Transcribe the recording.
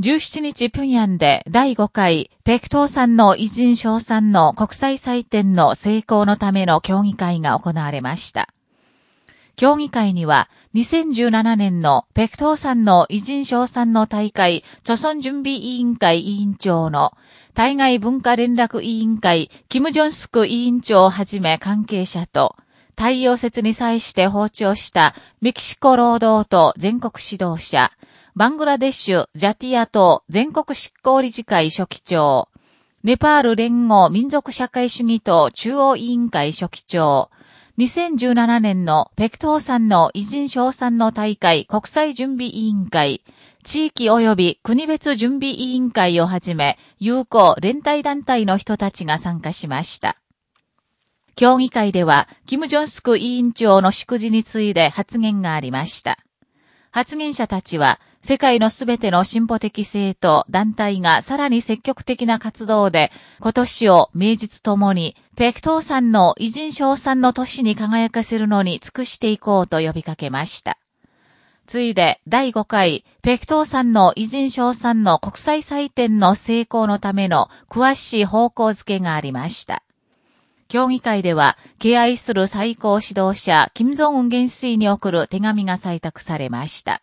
17日平壌で第5回ペクトー山の偉人賞賛の国際祭典の成功のための協議会が行われました。協議会には2017年のペクトー山の偉人賞賛の大会、著村準備委員会委員長の対外文化連絡委員会、キム・ジョンスク委員長をはじめ関係者と、太陽節に際して訪朝したメキシコ労働党全国指導者、バングラデシュ、ジャティア島全国執行理事会書記長、ネパール連合民族社会主義党中央委員会書記長、2017年のペクトー山の偉人賞賛の大会国際準備委員会、地域及び国別準備委員会をはじめ、友好連帯団体の人たちが参加しました。協議会では、キム・ジョンスク委員長の祝辞について発言がありました。発言者たちは、世界のすべての進歩的政党、団体がさらに積極的な活動で、今年を名実ともに、ペクトーさんの偉人賞賛の年に輝かせるのに尽くしていこうと呼びかけました。ついで、第5回、ペクトーさんの偉人賞賛の国際祭典の成功のための詳しい方向づけがありました。協議会では、敬愛する最高指導者、金正恩元帥に送る手紙が採択されました。